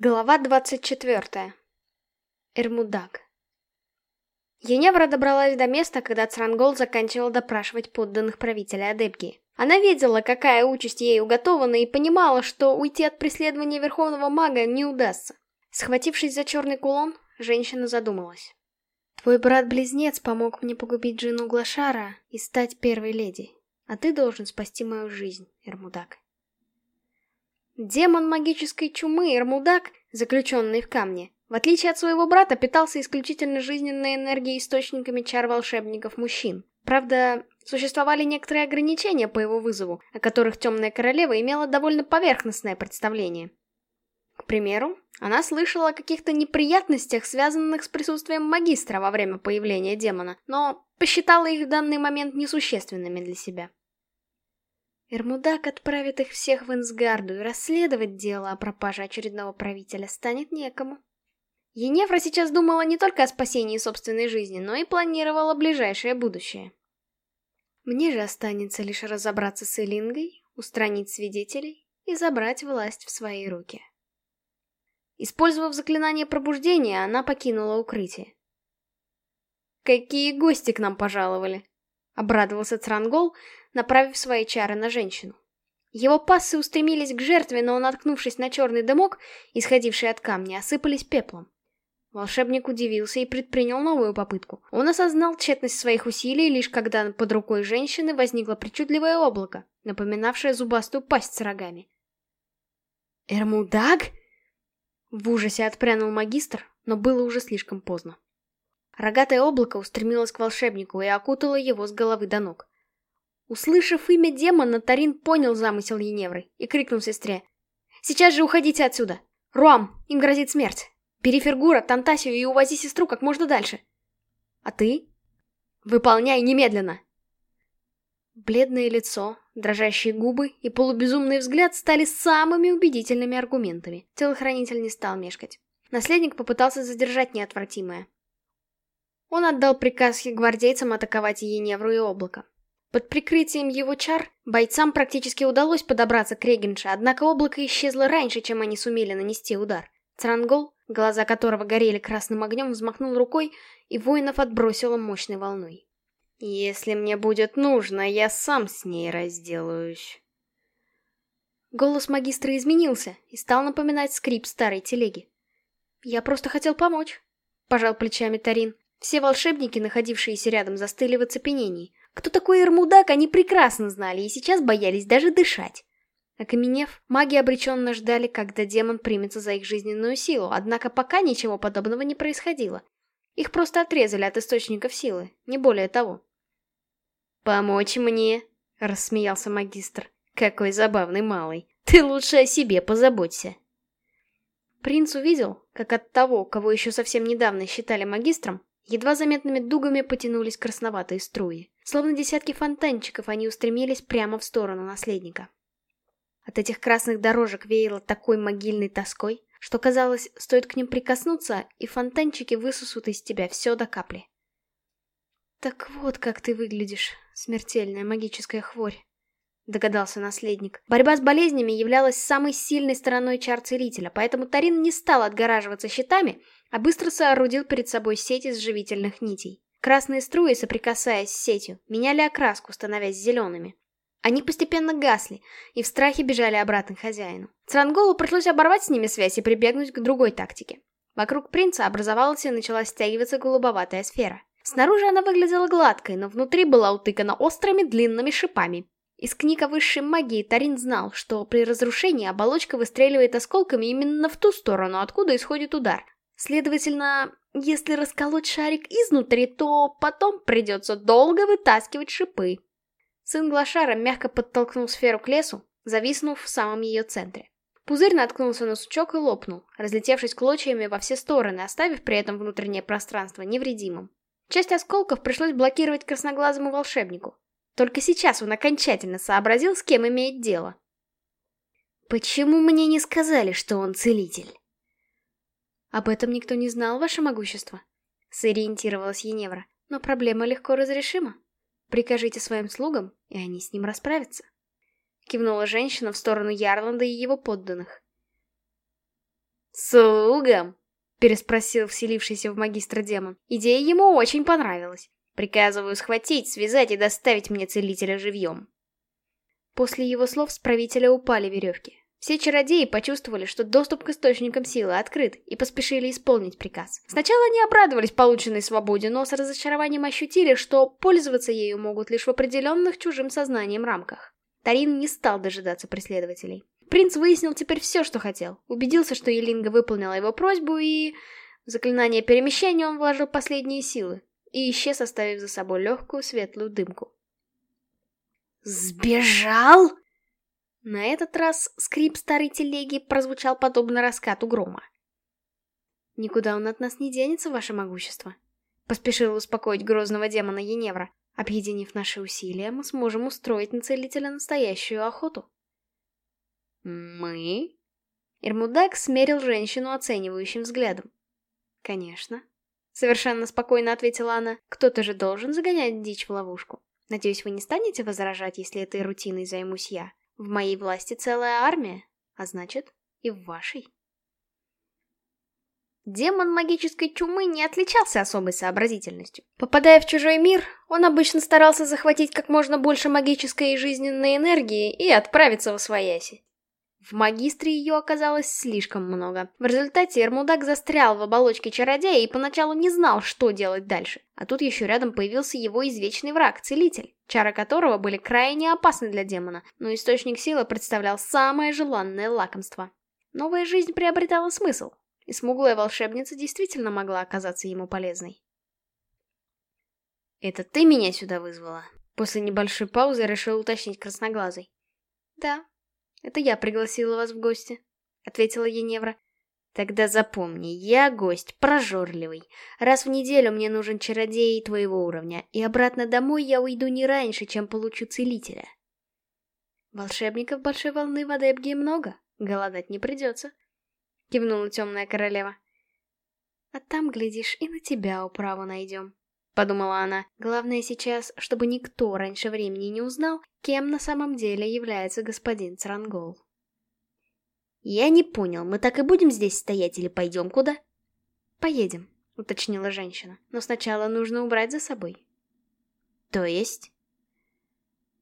Глава 24. Эрмудак. Еневра добралась до места, когда Црангол заканчивал допрашивать подданных правителя Адепги. Она видела, какая участь ей уготована, и понимала, что уйти от преследования Верховного Мага не удастся. Схватившись за черный кулон, женщина задумалась. «Твой брат-близнец помог мне погубить жену Глашара и стать первой леди, а ты должен спасти мою жизнь, Эрмудак». Демон магической чумы Эрмудак, заключенный в камне, в отличие от своего брата, питался исключительно жизненной энергией источниками чар волшебников-мужчин. Правда, существовали некоторые ограничения по его вызову, о которых Темная Королева имела довольно поверхностное представление. К примеру, она слышала о каких-то неприятностях, связанных с присутствием магистра во время появления демона, но посчитала их в данный момент несущественными для себя. Эрмудак отправит их всех в Инсгарду, и расследовать дело о пропаже очередного правителя станет некому. Енефра сейчас думала не только о спасении собственной жизни, но и планировала ближайшее будущее. Мне же останется лишь разобраться с Элингой, устранить свидетелей и забрать власть в свои руки. Использовав заклинание пробуждения, она покинула укрытие. «Какие гости к нам пожаловали!» — обрадовался Црангол, направив свои чары на женщину. Его пассы устремились к жертве, но, наткнувшись на черный дымок, исходивший от камня, осыпались пеплом. Волшебник удивился и предпринял новую попытку. Он осознал тщетность своих усилий, лишь когда под рукой женщины возникло причудливое облако, напоминавшее зубастую пасть с рогами. «Эрмудаг?» В ужасе отпрянул магистр, но было уже слишком поздно. Рогатое облако устремилось к волшебнику и окутало его с головы до ног. Услышав имя демона, Тарин понял замысел Еневры и крикнул сестре. «Сейчас же уходите отсюда! Руам, им грозит смерть! Бери Фергура, Тантасию и увози сестру как можно дальше! А ты? Выполняй немедленно!» Бледное лицо, дрожащие губы и полубезумный взгляд стали самыми убедительными аргументами. Телохранитель не стал мешкать. Наследник попытался задержать неотвратимое. Он отдал приказ гвардейцам атаковать Еневру и Облако. Под прикрытием его чар бойцам практически удалось подобраться к Регенше, однако облако исчезло раньше, чем они сумели нанести удар. Црангол, глаза которого горели красным огнем, взмахнул рукой, и воинов отбросило мощной волной. «Если мне будет нужно, я сам с ней разделаюсь». Голос магистра изменился и стал напоминать скрип старой телеги. «Я просто хотел помочь», — пожал плечами Тарин. Все волшебники, находившиеся рядом, застыли в оцепенении. Кто такой Эрмудак, они прекрасно знали и сейчас боялись даже дышать. Окаменев, маги обреченно ждали, когда демон примется за их жизненную силу, однако пока ничего подобного не происходило. Их просто отрезали от источников силы, не более того. «Помочь мне?» — рассмеялся магистр. «Какой забавный малый. Ты лучше о себе позаботься». Принц увидел, как от того, кого еще совсем недавно считали магистром, едва заметными дугами потянулись красноватые струи. Словно десятки фонтанчиков, они устремились прямо в сторону наследника. От этих красных дорожек веяло такой могильной тоской, что казалось, стоит к ним прикоснуться, и фонтанчики высосут из тебя все до капли. «Так вот как ты выглядишь, смертельная магическая хворь», — догадался наследник. Борьба с болезнями являлась самой сильной стороной чар-целителя, поэтому Тарин не стал отгораживаться щитами, а быстро соорудил перед собой сеть из живительных нитей. Красные струи, соприкасаясь с сетью, меняли окраску, становясь зелеными. Они постепенно гасли и в страхе бежали обратно к хозяину. Цранголу пришлось оборвать с ними связь и прибегнуть к другой тактике. Вокруг принца образовалась и начала стягиваться голубоватая сфера. Снаружи она выглядела гладкой, но внутри была утыкана острыми длинными шипами. Из книг о высшей магии Тарин знал, что при разрушении оболочка выстреливает осколками именно в ту сторону, откуда исходит удар. Следовательно, если расколоть шарик изнутри, то потом придется долго вытаскивать шипы. Сын Глашара мягко подтолкнул сферу к лесу, зависнув в самом ее центре. Пузырь наткнулся на сучок и лопнул, разлетевшись клочьями во все стороны, оставив при этом внутреннее пространство невредимым. Часть осколков пришлось блокировать красноглазому волшебнику. Только сейчас он окончательно сообразил, с кем имеет дело. «Почему мне не сказали, что он целитель?» «Об этом никто не знал, ваше могущество», — сориентировалась Еневра. «Но проблема легко разрешима. Прикажите своим слугам, и они с ним расправятся». Кивнула женщина в сторону Ярланда и его подданных. «Слугам?» — переспросил вселившийся в магистра демон. Идея ему очень понравилась. «Приказываю схватить, связать и доставить мне целителя живьем». После его слов с правителя упали веревки. Все чародеи почувствовали, что доступ к источникам силы открыт, и поспешили исполнить приказ. Сначала они обрадовались полученной свободе, но с разочарованием ощутили, что пользоваться ею могут лишь в определенных чужим сознанием рамках. Тарин не стал дожидаться преследователей. Принц выяснил теперь все, что хотел. Убедился, что Елинга выполнила его просьбу, и... В заклинание перемещения он вложил последние силы и исчез, оставив за собой легкую светлую дымку. «Сбежал?» На этот раз скрип старой телеги прозвучал подобно раскату грома. «Никуда он от нас не денется, ваше могущество», — поспешила успокоить грозного демона Еневра. «Объединив наши усилия, мы сможем устроить на целителя настоящую охоту». «Мы?» Ирмудак смерил женщину оценивающим взглядом. «Конечно», — совершенно спокойно ответила она. «Кто-то же должен загонять дичь в ловушку. Надеюсь, вы не станете возражать, если этой рутиной займусь я?» В моей власти целая армия, а значит, и в вашей. Демон магической чумы не отличался особой сообразительностью. Попадая в чужой мир, он обычно старался захватить как можно больше магической и жизненной энергии и отправиться в свояси. В магистре ее оказалось слишком много. В результате Эрмудак застрял в оболочке чародея и поначалу не знал, что делать дальше. А тут еще рядом появился его извечный враг, Целитель, чары которого были крайне опасны для демона, но источник силы представлял самое желанное лакомство. Новая жизнь приобретала смысл, и смуглая волшебница действительно могла оказаться ему полезной. «Это ты меня сюда вызвала?» После небольшой паузы решил уточнить красноглазый. «Да», это я пригласила вас в гости, ответила Еневра. Тогда запомни, я гость прожорливый. Раз в неделю мне нужен чародей твоего уровня, и обратно домой я уйду не раньше, чем получу целителя. Волшебников большой волны в Адепге много, голодать не придется. Кивнула темная королева. А там, глядишь, и на тебя управу найдем подумала она. Главное сейчас, чтобы никто раньше времени не узнал, кем на самом деле является господин Црангол. «Я не понял, мы так и будем здесь стоять или пойдем куда?» «Поедем», — уточнила женщина. «Но сначала нужно убрать за собой». «То есть?»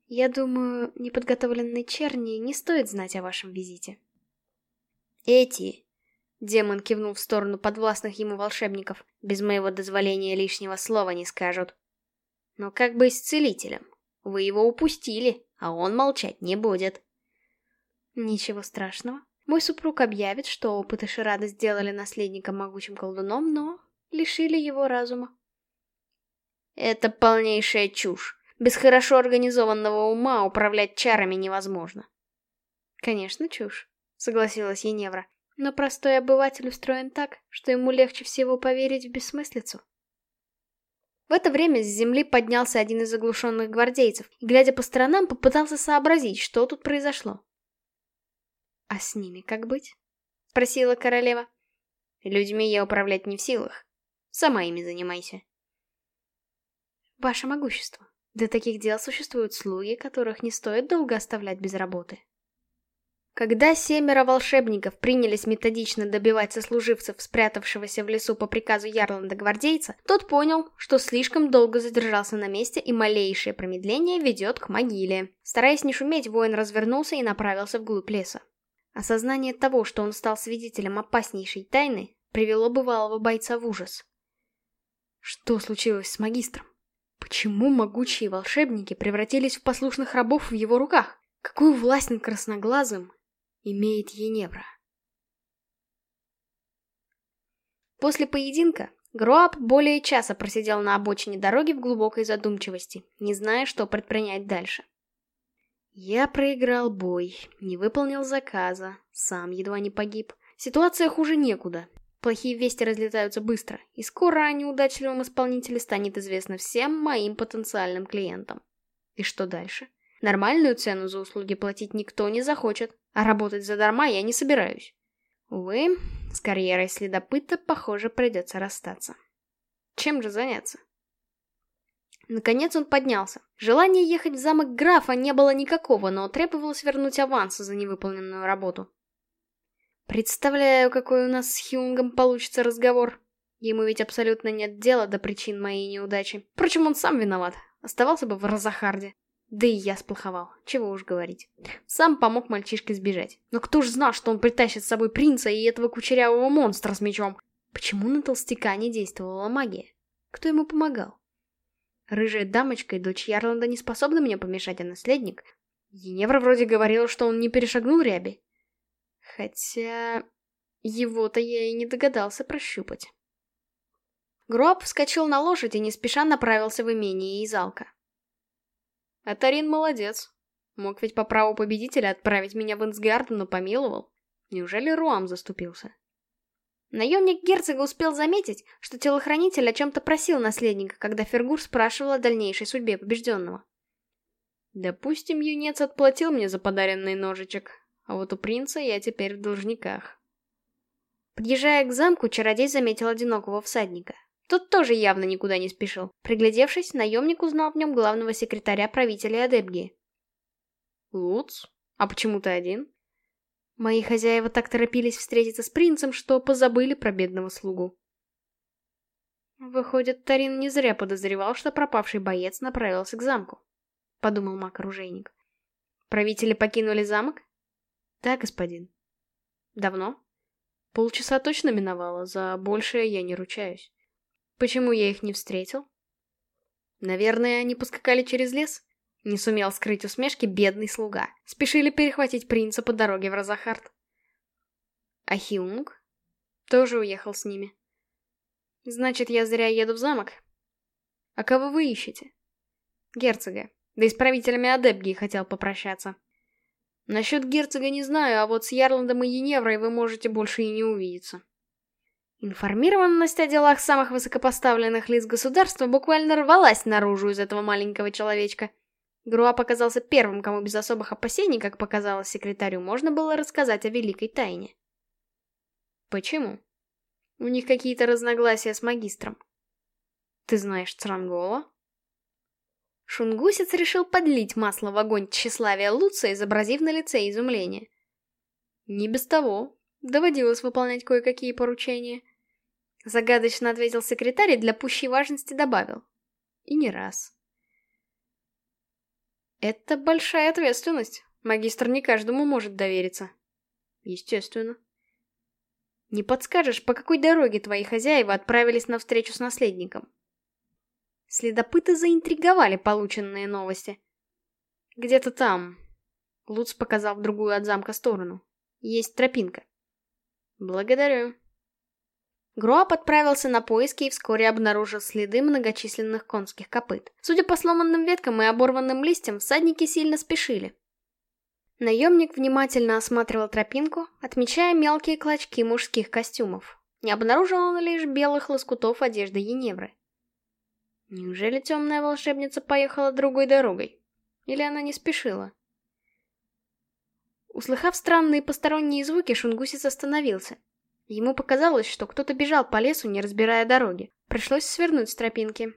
«Я думаю, неподготовленной черни не стоит знать о вашем визите». «Эти Демон кивнул в сторону подвластных ему волшебников. Без моего дозволения лишнего слова не скажут. Но как бы с целителем? Вы его упустили, а он молчать не будет. Ничего страшного. Мой супруг объявит, что опыты Ширада сделали наследника могучим колдуном, но лишили его разума. Это полнейшая чушь. Без хорошо организованного ума управлять чарами невозможно. Конечно, чушь, согласилась Еневра. Но простой обыватель устроен так, что ему легче всего поверить в бессмыслицу. В это время с земли поднялся один из оглушенных гвардейцев и, глядя по сторонам, попытался сообразить, что тут произошло. «А с ними как быть?» — спросила королева. «Людьми я управлять не в силах. Сама ими занимайся». «Ваше могущество. Для таких дел существуют слуги, которых не стоит долго оставлять без работы», когда семеро волшебников принялись методично добивать сослуживцев, спрятавшегося в лесу по приказу Ярланда гвардейца, тот понял, что слишком долго задержался на месте и малейшее промедление ведет к могиле. Стараясь не шуметь, воин развернулся и направился вглубь леса. Осознание того, что он стал свидетелем опаснейшей тайны, привело бывалого бойца в ужас. Что случилось с магистром? Почему могучие волшебники превратились в послушных рабов в его руках? Какую власть над красноглазым имеет Еневра. После поединка Гроаб более часа просидел на обочине дороги в глубокой задумчивости, не зная, что предпринять дальше. Я проиграл бой, не выполнил заказа, сам едва не погиб. Ситуация хуже некуда. Плохие вести разлетаются быстро, и скоро о неудачливом исполнителе станет известно всем моим потенциальным клиентам. И что дальше? Нормальную цену за услуги платить никто не захочет, а работать задарма я не собираюсь. Увы, с карьерой следопыта, похоже, придется расстаться. Чем же заняться? Наконец он поднялся. Желания ехать в замок графа не было никакого, но требовалось вернуть аванс за невыполненную работу. Представляю, какой у нас с Хюнгом получится разговор. Ему ведь абсолютно нет дела до причин моей неудачи. Впрочем, он сам виноват. Оставался бы в Розахарде. Да и я сплоховал, чего уж говорить. Сам помог мальчишке сбежать. Но кто ж знал, что он притащит с собой принца и этого кучерявого монстра с мечом? Почему на толстяка не действовала магия? Кто ему помогал? Рыжая дамочка и дочь Ярланда не способны мне помешать, а наследник? Еневра вроде говорила, что он не перешагнул ряби. Хотя... Его-то я и не догадался прощупать. Гроб вскочил на лошадь и не спеша направился в имение Изалка. А Тарин молодец. Мог ведь по праву победителя отправить меня в Инсгард, но помиловал. Неужели Руам заступился? Наемник герцога успел заметить, что телохранитель о чем-то просил наследника, когда Фергур спрашивал о дальнейшей судьбе побежденного. Допустим, юнец отплатил мне за подаренный ножичек, а вот у принца я теперь в должниках. Подъезжая к замку, чародей заметил одинокого всадника. Тот тоже явно никуда не спешил. Приглядевшись, наемник узнал в нем главного секретаря правителя Адебги. «Луц? А почему ты один?» Мои хозяева так торопились встретиться с принцем, что позабыли про бедного слугу. Выходит, Тарин не зря подозревал, что пропавший боец направился к замку. Подумал маг-оружейник. Правители покинули замок? Да, господин. Давно? Полчаса точно миновало, за большее я не ручаюсь. Почему я их не встретил? Наверное, они поскакали через лес? Не сумел скрыть усмешки бедный слуга. Спешили перехватить принца по дороге в Розахард. А Хиунг? Тоже уехал с ними. Значит, я зря еду в замок? А кого вы ищете? Герцога. Да и с правителями Адепгии хотел попрощаться. Насчет герцога не знаю, а вот с Ярландом и Еневрой вы можете больше и не увидеться. Информированность о делах самых высокопоставленных лиц государства буквально рвалась наружу из этого маленького человечка. Груа показался первым, кому без особых опасений, как показалось секретарю, можно было рассказать о великой тайне. Почему? У них какие-то разногласия с магистром. Ты знаешь Црангола? Шунгусец решил подлить масло в огонь тщеславия Луца, изобразив на лице изумление. Не без того, Доводилось выполнять кое-какие поручения. Загадочно ответил секретарь и для пущей важности добавил. И не раз. Это большая ответственность. Магистр не каждому может довериться. Естественно. Не подскажешь, по какой дороге твои хозяева отправились на встречу с наследником? Следопыты заинтриговали полученные новости. Где-то там. Луц показал в другую от замка сторону. Есть тропинка. Благодарю. Гроаб отправился на поиски и вскоре обнаружил следы многочисленных конских копыт. Судя по сломанным веткам и оборванным листьям, всадники сильно спешили. Наемник внимательно осматривал тропинку, отмечая мелкие клочки мужских костюмов. Не обнаружил он лишь белых лоскутов одежды Еневры. Неужели темная волшебница поехала другой дорогой? Или она не спешила? Услыхав странные посторонние звуки, Шунгусец остановился. Ему показалось, что кто-то бежал по лесу, не разбирая дороги. Пришлось свернуть с тропинки.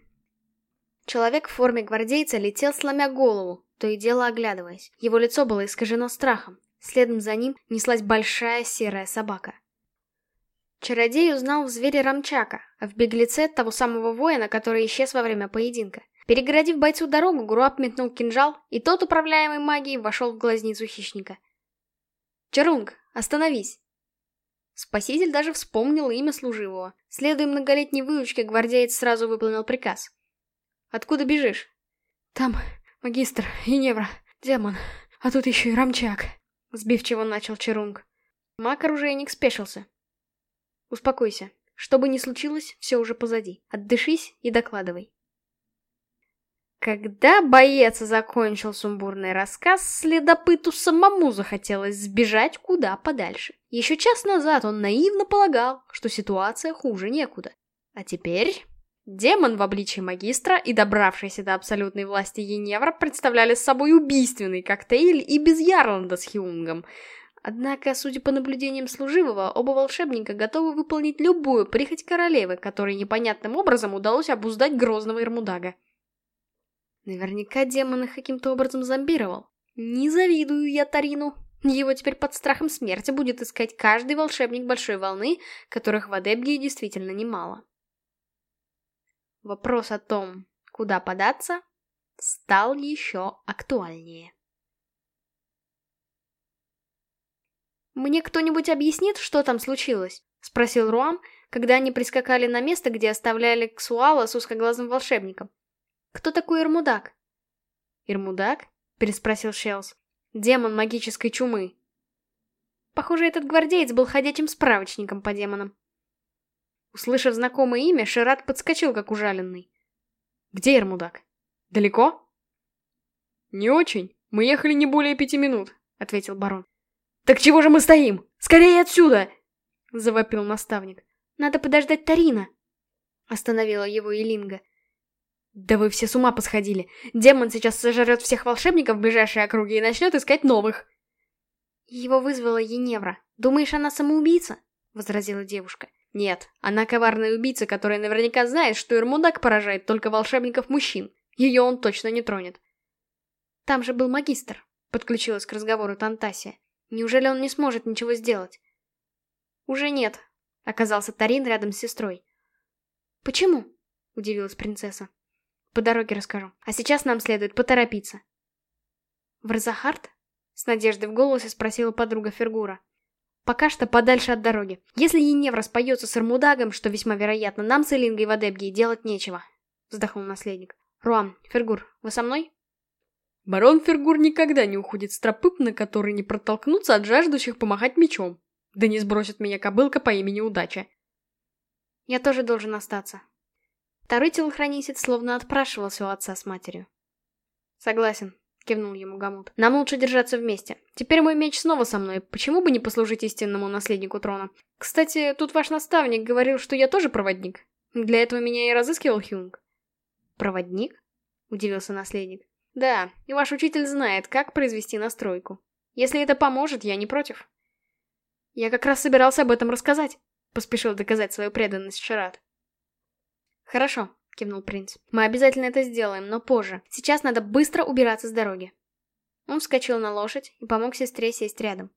Человек в форме гвардейца летел, сломя голову, то и дело оглядываясь. Его лицо было искажено страхом. Следом за ним неслась большая серая собака. Чародей узнал в звере Рамчака, а в беглеце того самого воина, который исчез во время поединка. Перегородив бойцу дорогу, Груап метнул кинжал, и тот, управляемый магией, вошел в глазницу хищника. Чарунг, остановись!» Спаситель даже вспомнил имя служивого. Следуя многолетней выучке, гвардеец сразу выполнил приказ. «Откуда бежишь?» «Там магистр, Еневра, демон, а тут еще и Рамчак», — сбивчиво начал Чарунг. Маг-оружейник спешился. «Успокойся. Что бы ни случилось, все уже позади. Отдышись и докладывай». Когда боец закончил сумбурный рассказ, следопыту самому захотелось сбежать куда подальше. Еще час назад он наивно полагал, что ситуация хуже некуда. А теперь... Демон в обличии магистра и добравшийся до абсолютной власти Еневра представляли собой убийственный коктейль и без Ярланда с Хиунгом. Однако, судя по наблюдениям служивого, оба волшебника готовы выполнить любую прихоть королевы, которой непонятным образом удалось обуздать грозного Ирмудага. Наверняка демон их каким-то образом зомбировал. Не завидую я Тарину. Его теперь под страхом смерти будет искать каждый волшебник Большой Волны, которых в Адебгии действительно немало. Вопрос о том, куда податься, стал еще актуальнее. «Мне кто-нибудь объяснит, что там случилось?» — спросил Руам, когда они прискакали на место, где оставляли Ксуала с узкоглазым волшебником. «Кто такой Ирмудак?» «Ирмудак?» — переспросил Шелс. «Демон магической чумы». Похоже, этот гвардеец был ходячим справочником по демонам. Услышав знакомое имя, Шират подскочил, как ужаленный. «Где Ирмудак? Далеко?» «Не очень. Мы ехали не более пяти минут», — ответил барон. «Так чего же мы стоим? Скорее отсюда!» — завопил наставник. «Надо подождать Тарина!» — остановила его Илинга. «Да вы все с ума посходили! Демон сейчас сожрет всех волшебников в ближайшей округе и начнет искать новых!» «Его вызвала Еневра. Думаешь, она самоубийца?» — возразила девушка. «Нет, она коварная убийца, которая наверняка знает, что Ирмудак поражает только волшебников-мужчин. Ее он точно не тронет». «Там же был магистр», — подключилась к разговору Тантасия. Неужели он не сможет ничего сделать? Уже нет, оказался Тарин рядом с сестрой. Почему? Удивилась принцесса. По дороге расскажу. А сейчас нам следует поторопиться. В Розахард? С надеждой в голосе спросила подруга Фергура. Пока что подальше от дороги. Если Еневра споется с Армудагом, что весьма вероятно, нам с Элингой в Адебге делать нечего. Вздохнул наследник. Руам, Фергур, вы со мной? Барон Фергур никогда не уходит с тропы, на которой не протолкнуться от жаждущих помахать мечом. Да не сбросит меня кобылка по имени Удача. Я тоже должен остаться. Второй телохранитель словно отпрашивался у отца с матерью. Согласен, кивнул ему Гамут. Нам лучше держаться вместе. Теперь мой меч снова со мной, почему бы не послужить истинному наследнику трона? Кстати, тут ваш наставник говорил, что я тоже проводник. Для этого меня и разыскивал Хюнг. Проводник? Удивился наследник. Да, и ваш учитель знает, как произвести настройку. Если это поможет, я не против. Я как раз собирался об этом рассказать, поспешил доказать свою преданность Шарат. Хорошо, кивнул принц. Мы обязательно это сделаем, но позже. Сейчас надо быстро убираться с дороги. Он вскочил на лошадь и помог сестре сесть рядом.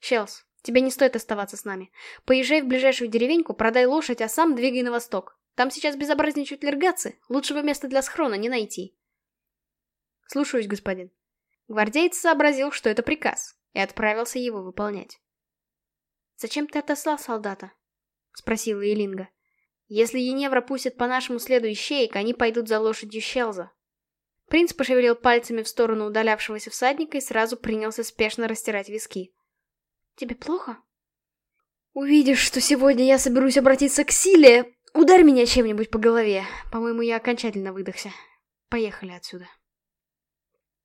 Челс, тебе не стоит оставаться с нами. Поезжай в ближайшую деревеньку, продай лошадь, а сам двигай на восток. Там сейчас безобразничают лергацы, лучшего места для схрона не найти. «Слушаюсь, господин». Гвардеец сообразил, что это приказ, и отправился его выполнять. «Зачем ты отослал солдата?» — спросила Элинга. «Если Еневра пустит по нашему следу ищеек, они пойдут за лошадью Щелза». Принц пошевелил пальцами в сторону удалявшегося всадника и сразу принялся спешно растирать виски. «Тебе плохо?» «Увидишь, что сегодня я соберусь обратиться к силе, ударь меня чем-нибудь по голове. По-моему, я окончательно выдохся. Поехали отсюда».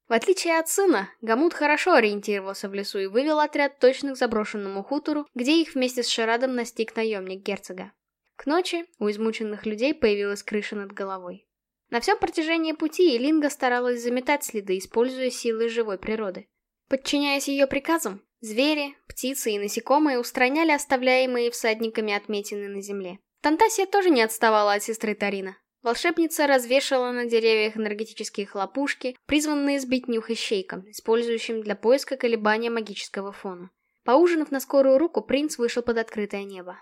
В отличие от сына, Гамут хорошо ориентировался в лесу и вывел отряд точно к заброшенному хутору, где их вместе с Шарадом настиг наемник герцога. К ночи у измученных людей появилась крыша над головой. На всем протяжении пути Элинга старалась заметать следы, используя силы живой природы. Подчиняясь ее приказам, звери, птицы и насекомые устраняли оставляемые всадниками отметины на земле. Тантасия тоже не отставала от сестры Тарина. Волшебница развешала на деревьях энергетические хлопушки, призванные сбить нюх ищейкам, использующим для поиска колебания магического фона. Поужинав на скорую руку, принц вышел под открытое небо.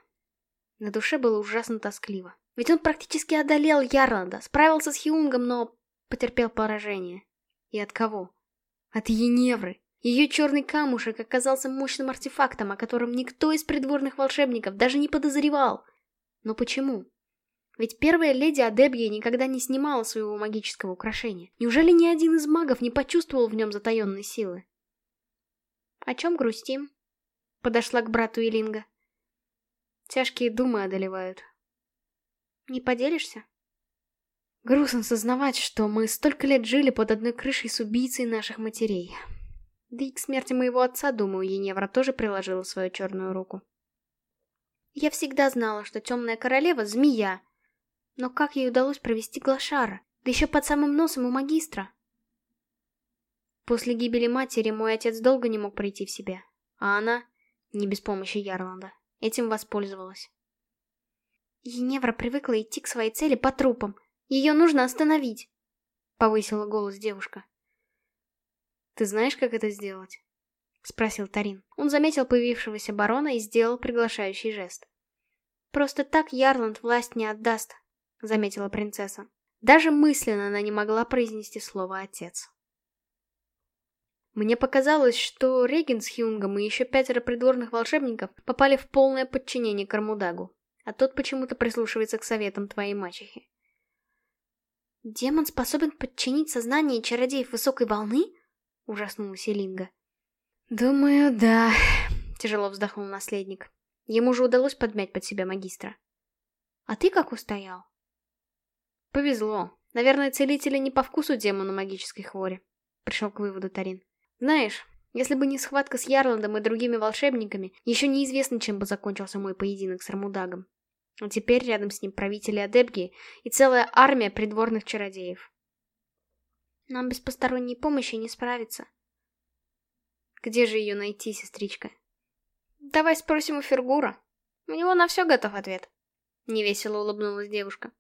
На душе было ужасно тоскливо. Ведь он практически одолел Ярланда, справился с Хиунгом, но потерпел поражение. И от кого? От Еневры. Ее черный камушек оказался мощным артефактом, о котором никто из придворных волшебников даже не подозревал. Но почему? Ведь первая леди Адебья никогда не снимала своего магического украшения. Неужели ни один из магов не почувствовал в нем затаенной силы? «О чем грустим?» Подошла к брату Илинга. Тяжкие думы одолевают. «Не поделишься?» Грустно сознавать, что мы столько лет жили под одной крышей с убийцей наших матерей. Да и к смерти моего отца, думаю, Еневра тоже приложила свою черную руку. Я всегда знала, что темная королева — змея, но как ей удалось провести Глашара? Да еще под самым носом у магистра. После гибели матери мой отец долго не мог прийти в себя, а она, не без помощи Ярланда, этим воспользовалась. Еневра привыкла идти к своей цели по трупам. Ее нужно остановить, — повысила голос девушка. Ты знаешь, как это сделать? спросил Тарин. Он заметил появившегося барона и сделал приглашающий жест. «Просто так Ярланд власть не отдаст», — заметила принцесса. Даже мысленно она не могла произнести слово «отец». Мне показалось, что Реген с Хюнгом и еще пятеро придворных волшебников попали в полное подчинение Кармудагу, а тот почему-то прислушивается к советам твоей мачехи. «Демон способен подчинить сознание чародеев высокой волны?» — ужаснулась Элинга. «Думаю, да», — тяжело вздохнул наследник. Ему же удалось подмять под себя магистра. «А ты как устоял?» «Повезло. Наверное, целители не по вкусу демону магической хвори», — пришел к выводу Тарин. Знаешь, если бы не схватка с Ярландом и другими волшебниками, еще неизвестно, чем бы закончился мой поединок с Рамудагом. А теперь рядом с ним правители Адепги и целая армия придворных чародеев. Нам без посторонней помощи не справиться. Где же ее найти, сестричка? Давай спросим у Фергура. У него на все готов ответ. Невесело улыбнулась девушка.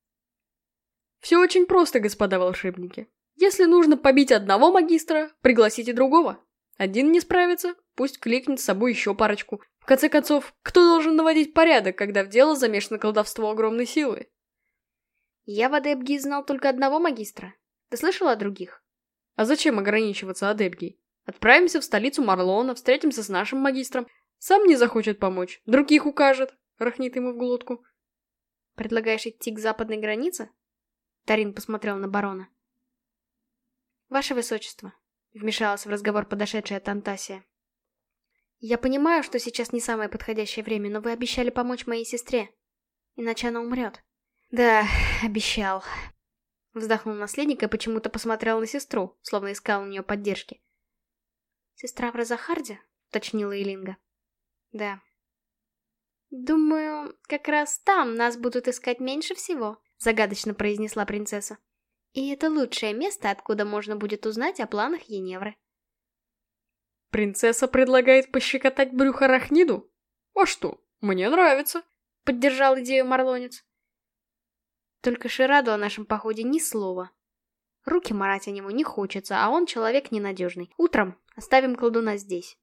Все очень просто, господа волшебники. Если нужно побить одного магистра, пригласите другого. Один не справится, пусть кликнет с собой еще парочку. В конце концов, кто должен наводить порядок, когда в дело замешано колдовство огромной силы? Я в Адепгии знал только одного магистра. Ты слышал о других? А зачем ограничиваться Адепгией? Отправимся в столицу Марлона, встретимся с нашим магистром. Сам не захочет помочь, других укажет, рахнит ему в глотку. Предлагаешь идти к западной границе? Тарин посмотрел на барона. «Ваше Высочество», — вмешалась в разговор подошедшая Тантасия. «Я понимаю, что сейчас не самое подходящее время, но вы обещали помочь моей сестре, иначе она умрет». «Да, обещал», — вздохнул наследник и почему-то посмотрел на сестру, словно искал у нее поддержки. «Сестра в Розахарде?» — уточнила Илинга. «Да». «Думаю, как раз там нас будут искать меньше всего», — загадочно произнесла принцесса. И это лучшее место, откуда можно будет узнать о планах Еневры. Принцесса предлагает пощекотать брюхо Рахниду? А что, мне нравится. Поддержал идею Марлонец. Только Шираду о нашем походе ни слова. Руки марать о нему не хочется, а он человек ненадежный. Утром оставим колдуна здесь.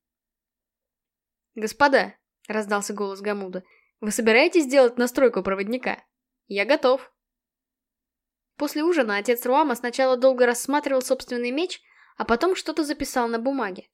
Господа, раздался голос Гамуда, вы собираетесь сделать настройку проводника? Я готов. После ужина отец Руама сначала долго рассматривал собственный меч, а потом что-то записал на бумаге.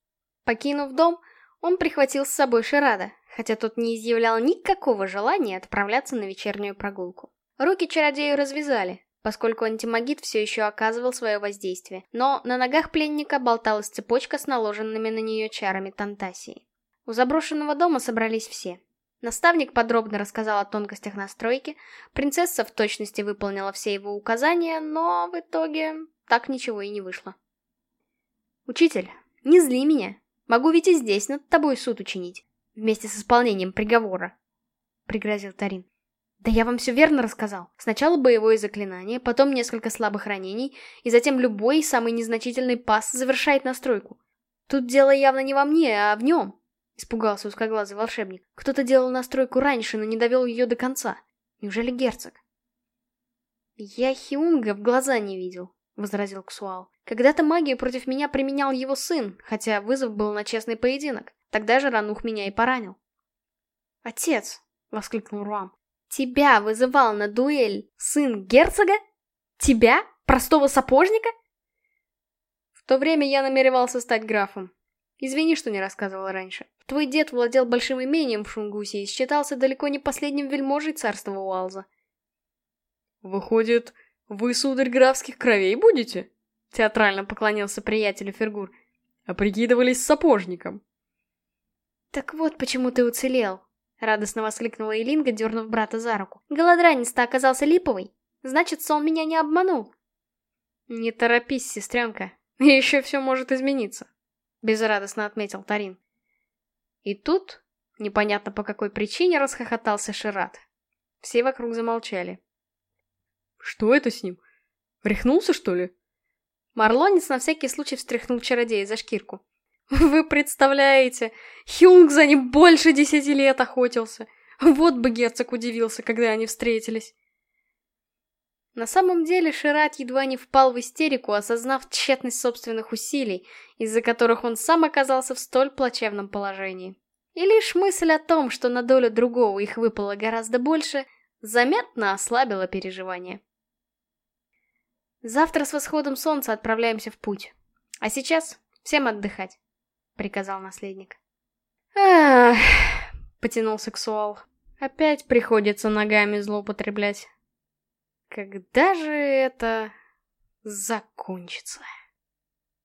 Покинув дом, он прихватил с собой Ширада, хотя тот не изъявлял никакого желания отправляться на вечернюю прогулку. Руки чародею развязали, поскольку антимагит все еще оказывал свое воздействие, но на ногах пленника болталась цепочка с наложенными на нее чарами Тантасии. У заброшенного дома собрались все. Наставник подробно рассказал о тонкостях настройки, принцесса в точности выполнила все его указания, но в итоге так ничего и не вышло. «Учитель, не зли меня. Могу ведь и здесь над тобой суд учинить, вместе с исполнением приговора», — пригрозил Тарин. «Да я вам все верно рассказал. Сначала боевое заклинание, потом несколько слабых ранений, и затем любой самый незначительный пас завершает настройку. Тут дело явно не во мне, а в нем. Испугался узкоглазый волшебник. Кто-то делал настройку раньше, но не довел ее до конца. Неужели герцог? Я Хиунга в глаза не видел, возразил Ксуал. Когда-то магию против меня применял его сын, хотя вызов был на честный поединок. Тогда же Ранух меня и поранил. Отец, воскликнул Руам. Тебя вызывал на дуэль сын герцога? Тебя? Простого сапожника? В то время я намеревался стать графом. Извини, что не рассказывал раньше. Твой дед владел большим имением в Шунгусе и считался далеко не последним вельможей царства Уалза. «Выходит, вы, сударь графских кровей будете?» Театрально поклонился приятелю Фергур. «А прикидывались сапожником». «Так вот почему ты уцелел», — радостно воскликнула Элинга, дернув брата за руку. «Голодранец-то оказался липовый. Значит, сон меня не обманул». «Не торопись, сестренка. Еще все может измениться», — безрадостно отметил Тарин. И тут, непонятно по какой причине, расхохотался Шират. Все вокруг замолчали. «Что это с ним? Рехнулся, что ли?» Марлонец на всякий случай встряхнул чародея за шкирку. «Вы представляете, Хюнг за ним больше десяти лет охотился. Вот бы герцог удивился, когда они встретились». На самом деле Шират едва не впал в истерику, осознав тщетность собственных усилий, из-за которых он сам оказался в столь плачевном положении. И лишь мысль о том, что на долю другого их выпало гораздо больше, заметно ослабила переживания. Завтра с восходом солнца отправляемся в путь. А сейчас всем отдыхать, — приказал наследник. Ах, потянулся Ксуал. Опять приходится ногами злоупотреблять. Когда же это закончится?